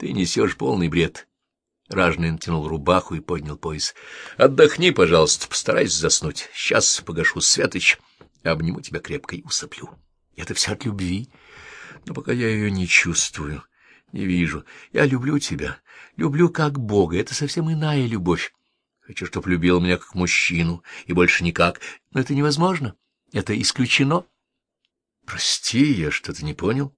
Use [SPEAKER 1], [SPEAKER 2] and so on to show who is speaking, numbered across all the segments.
[SPEAKER 1] Ты несешь полный бред. Ражный натянул рубаху и поднял пояс. — Отдохни, пожалуйста, постарайся заснуть. Сейчас погашу светоч, обниму тебя крепко и усыплю. Это все от любви. Но пока я ее не чувствую, не вижу. Я люблю тебя, люблю как Бога. Это совсем иная любовь. Хочу, чтоб любил меня как мужчину, и больше никак. Но это невозможно. Это исключено. Прости, я что-то не понял.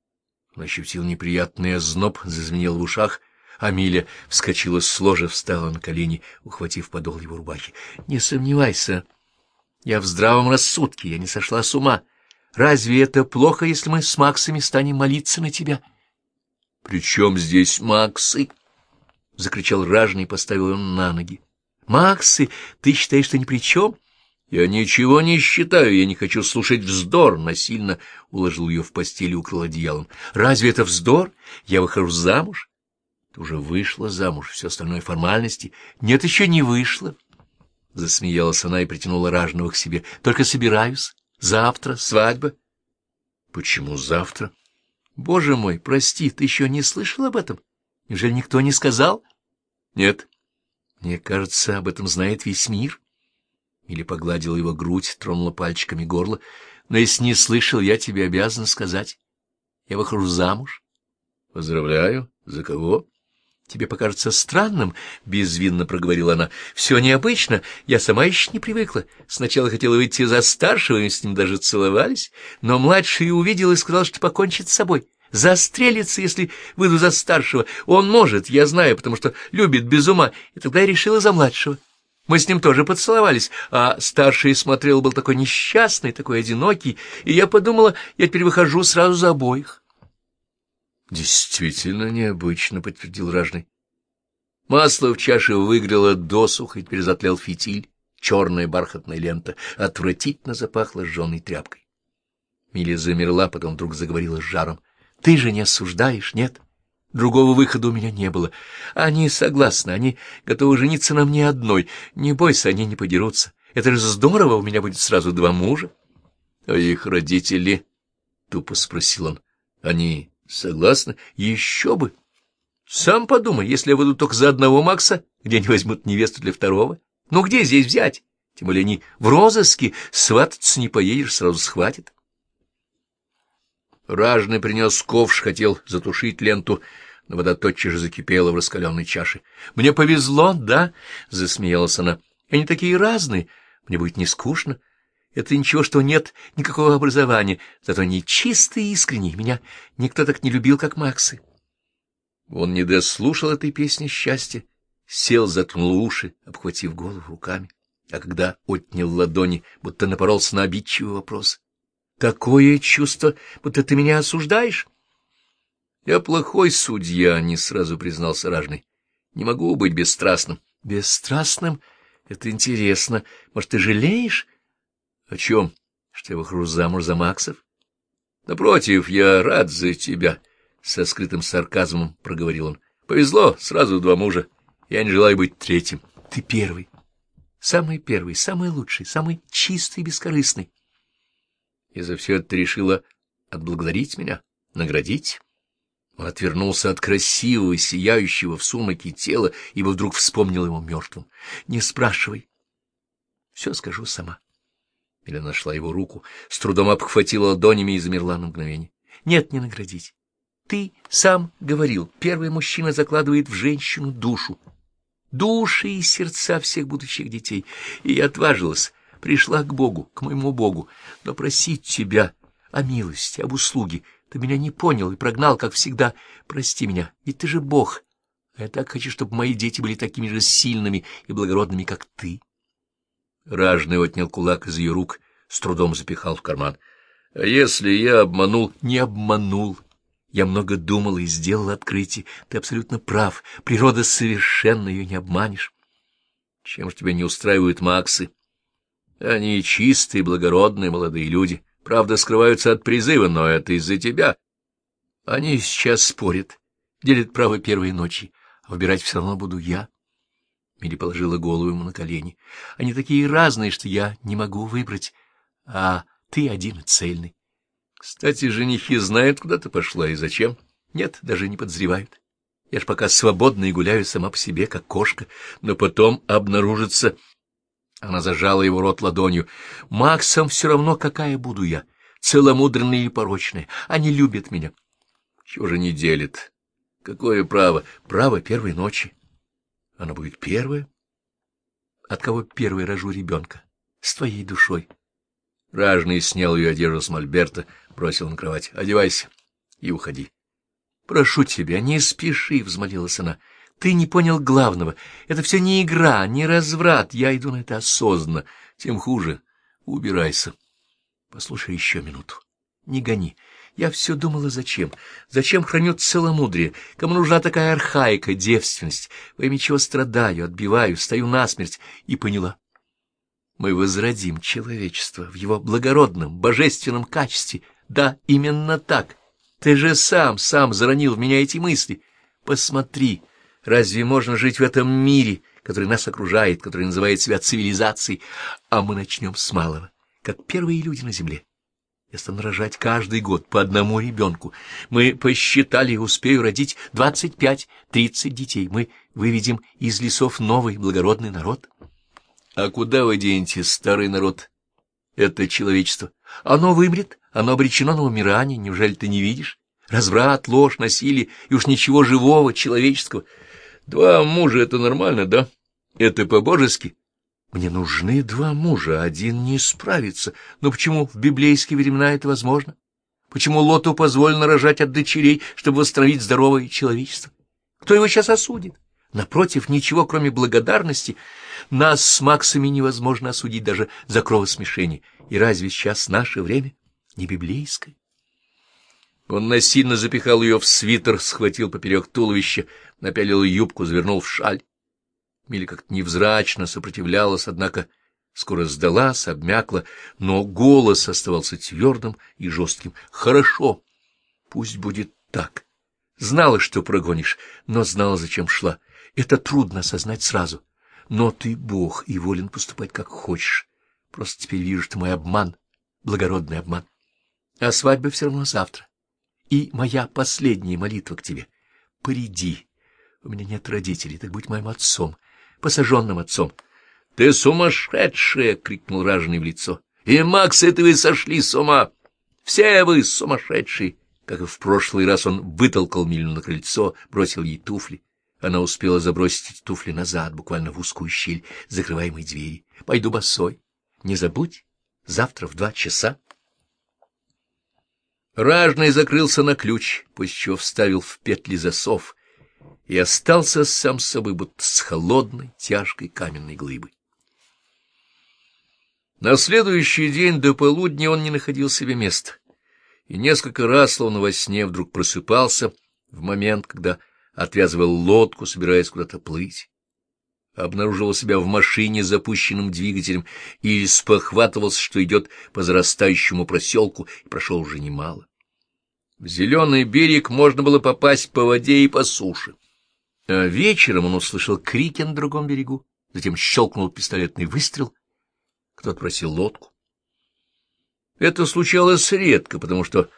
[SPEAKER 1] Он ощутил неприятный озноб, зазвенел в ушах — Амиля вскочила с ложа, встала на колени, ухватив подол его рубахи. — Не сомневайся, я в здравом рассудке, я не сошла с ума. Разве это плохо, если мы с Максами станем молиться на тебя? — При чем здесь Максы? — закричал ражный и поставил его на ноги. — Максы, ты считаешь, что ни при чем? — Я ничего не считаю, я не хочу слушать вздор, — насильно уложил ее в постель и укрыл одеялом. — Разве это вздор? Я выхожу замуж. Ты уже вышла замуж, все остальное формальности. Нет, еще не вышла. Засмеялась она и притянула ражного к себе. Только собираюсь. Завтра свадьба. Почему завтра? Боже мой, прости, ты еще не слышал об этом? Неужели никто не сказал? Нет. Мне кажется, об этом знает весь мир. Или погладила его грудь, тронула пальчиками горло. Но если не слышал, я тебе обязан сказать. Я выхожу замуж. Поздравляю. За кого? тебе покажется странным, — безвинно проговорила она. — Все необычно, я сама еще не привыкла. Сначала хотела выйти за старшего, и с ним даже целовались, но младший увидел и сказал, что покончит с собой. Застрелится, если выйду за старшего. Он может, я знаю, потому что любит без ума, и тогда я решила за младшего. Мы с ним тоже поцеловались, а старший смотрел, был такой несчастный, такой одинокий, и я подумала, я теперь выхожу сразу за обоих. Действительно необычно, — подтвердил ражный. Масло в чаше выгрело досух, и теперь затлел фитиль. Черная бархатная лента отвратительно запахла сжженной тряпкой. Миля замерла, потом вдруг заговорила с жаром. — Ты же не осуждаешь, нет? Другого выхода у меня не было. Они согласны, они готовы жениться на мне одной. Не бойся, они не подерутся. Это же здорово, у меня будет сразу два мужа. — А их родители? — тупо спросил он. — Они Согласна. Еще бы. Сам подумай, если я выйду только за одного Макса, где они возьмут невесту для второго? Ну где здесь взять? Тем более они в розыске, свататься не поедешь, сразу схватит. Ражный принес ковш, хотел затушить ленту, но вода тотчас же закипела в раскаленной чаше. — Мне повезло, да? — засмеялась она. — Они такие разные, мне будет не скучно. — это ничего, что нет никакого образования, зато они чистые и искренние. Меня никто так не любил, как Максы. Он не дослушал этой песни счастья, сел, заткнул уши, обхватив голову руками, а когда отнял ладони, будто напоролся на обидчивый вопрос. «Такое чувство, будто ты меня осуждаешь?» «Я плохой судья», — не сразу признался ражный. «Не могу быть бесстрастным». «Бесстрастным? Это интересно. Может, ты жалеешь?» — О чем? Что я выхожу замуж за Максов? — Напротив, я рад за тебя, — со скрытым сарказмом проговорил он. — Повезло, сразу два мужа. Я не желаю быть третьим. Ты первый. Самый первый, самый лучший, самый чистый и бескорыстный. И за все это решила отблагодарить меня, наградить? Отвернулся от красивого, сияющего в сумраке тела, ибо вдруг вспомнил его мертвым. — Не спрашивай. Все скажу сама. Или нашла его руку, с трудом обхватила ладонями и замерла на мгновение. — Нет, не наградить. Ты сам говорил, первый мужчина закладывает в женщину душу. Души и сердца всех будущих детей. И я отважилась, пришла к Богу, к моему Богу, но просить тебя о милости, об услуге. Ты меня не понял и прогнал, как всегда. Прости меня, ведь ты же Бог. А я так хочу, чтобы мои дети были такими же сильными и благородными, как ты. Ражный отнял кулак из ее рук, с трудом запихал в карман. — А если я обманул? — Не обманул. Я много думал и сделал открытие. Ты абсолютно прав. Природа совершенно ее не обманешь. Чем же тебя не устраивают Максы? Они чистые, благородные молодые люди. Правда, скрываются от призыва, но это из-за тебя. Они сейчас спорят, делят право первой ночи, а выбирать все равно буду я. Мири положила голову ему на колени. — Они такие разные, что я не могу выбрать, а ты один цельный. Кстати, женихи знают, куда ты пошла и зачем. Нет, даже не подозревают. Я ж пока свободна и гуляю сама по себе, как кошка, но потом обнаружится... Она зажала его рот ладонью. Максом все равно, какая буду я, целомудренная или порочная. Они любят меня. Чего же не делит? Какое право? Право первой ночи. Она будет первая? От кого первой рожу ребенка? С твоей душой. Ражный снял ее одежду с мольберта, бросил на кровать. Одевайся и уходи. — Прошу тебя, не спеши, — взмолилась она. — Ты не понял главного. Это все не игра, не разврат. Я иду на это осознанно. Тем хуже. Убирайся. Послушай еще минуту. Не гони. Я все думала, зачем? Зачем храню целомудрие? Кому нужна такая архаика, девственность? Во имя чего страдаю, отбиваю, стою насмерть. И поняла. Мы возродим человечество в его благородном, божественном качестве. Да, именно так. Ты же сам, сам заронил в меня эти мысли. Посмотри, разве можно жить в этом мире, который нас окружает, который называет себя цивилизацией? А мы начнем с малого, как первые люди на земле. Я стану рожать каждый год по одному ребенку. Мы посчитали, успею родить двадцать пять-тридцать детей. Мы выведем из лесов новый благородный народ. А куда вы денете старый народ? Это человечество. Оно вымрет, оно обречено на умирание, неужели ты не видишь? Разврат, ложь, насилие и уж ничего живого, человеческого. Два мужа — это нормально, да? Это по-божески. Мне нужны два мужа, один не справится. Но почему в библейские времена это возможно? Почему Лоту позволено рожать от дочерей, чтобы восстановить здоровое человечество? Кто его сейчас осудит? Напротив, ничего, кроме благодарности, нас с Максами невозможно осудить даже за кровосмешение. И разве сейчас наше время не библейское? Он насильно запихал ее в свитер, схватил поперек туловища, напялил юбку, завернул в шаль. Миля как-то невзрачно сопротивлялась, однако скоро сдалась, обмякла, но голос оставался твердым и жестким. «Хорошо, пусть будет так. Знала, что прогонишь, но знала, зачем шла. Это трудно осознать сразу. Но ты Бог и волен поступать, как хочешь. Просто теперь вижу, что мой обман — благородный обман. А свадьба все равно завтра. И моя последняя молитва к тебе. Приди. У меня нет родителей, так будь моим отцом, посаженным отцом. — Ты сумасшедшая! — крикнул раженый в лицо. — И Макс, это вы сошли с ума! Все вы сумасшедшие! Как и в прошлый раз он вытолкал Милю на крыльцо, бросил ей туфли. Она успела забросить туфли назад, буквально в узкую щель закрываемой двери. — Пойду босой. Не забудь, завтра в два часа. Ражный закрылся на ключ, после чего вставил в петли засов и остался сам с собой, будто с холодной, тяжкой каменной глыбой. На следующий день до полудня он не находил себе места, и несколько раз, словно во сне, вдруг просыпался в момент, когда отвязывал лодку, собираясь куда-то плыть. Обнаруживал себя в машине с запущенным двигателем и спохватывался, что идет по зарастающему проселку, и прошел уже немало. В зеленый берег можно было попасть по воде и по суше. А вечером он услышал крики на другом берегу, затем щелкнул пистолетный выстрел. Кто-то просил лодку. Это случалось редко, потому что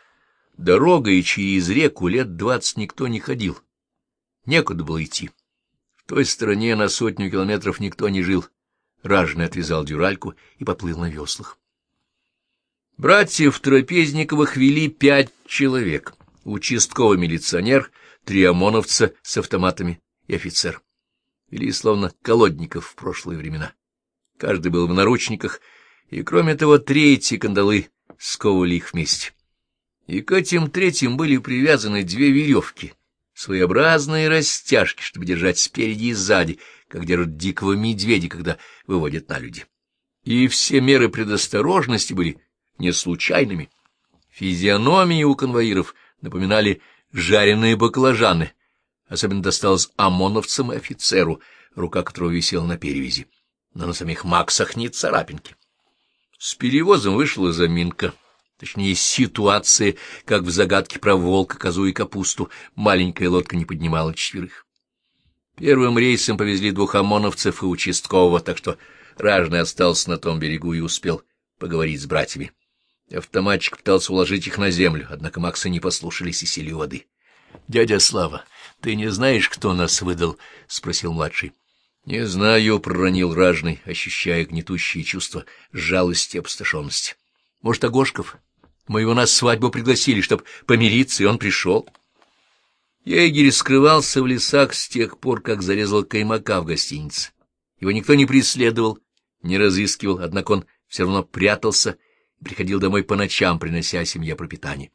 [SPEAKER 1] дорогой через реку лет двадцать никто не ходил. Некуда было идти. Той стороне на сотню километров никто не жил. Ражный отвязал дюральку и поплыл на веслах. Братьев Трапезниковых вели пять человек. Участковый милиционер, три ОМОНовца с автоматами и офицер. Вели словно колодников в прошлые времена. Каждый был в наручниках, и, кроме того, третьи кандалы сковывали их вместе. И к этим третьим были привязаны две веревки — своеобразные растяжки, чтобы держать спереди и сзади, как держат дикого медведя, когда выводят на люди. И все меры предосторожности были не случайными. Физиономии у конвоиров напоминали жареные баклажаны, особенно досталось ОМОНовцам и офицеру, рука которого висела на перевязи, но на самих Максах ни царапинки. С перевозом вышла заминка. Точнее, ситуация, как в загадке про волка, козу и капусту, маленькая лодка не поднимала четверых. Первым рейсом повезли двух ОМОНовцев и участкового, так что Ражный остался на том берегу и успел поговорить с братьями. Автоматчик пытался уложить их на землю, однако Макса не послушались и сели воды. — Дядя Слава, Ты не знаешь, кто нас выдал? — спросил младший. — Не знаю, — проронил ражный, ощущая гнетущие чувства жалости и опустошенности. — Может, Агошков? Мы его на свадьбу пригласили, чтобы помириться, и он пришел. Егерь скрывался в лесах с тех пор, как зарезал каймака в гостинице. Его никто не преследовал, не разыскивал, однако он все равно прятался и приходил домой по ночам, принося семье пропитание.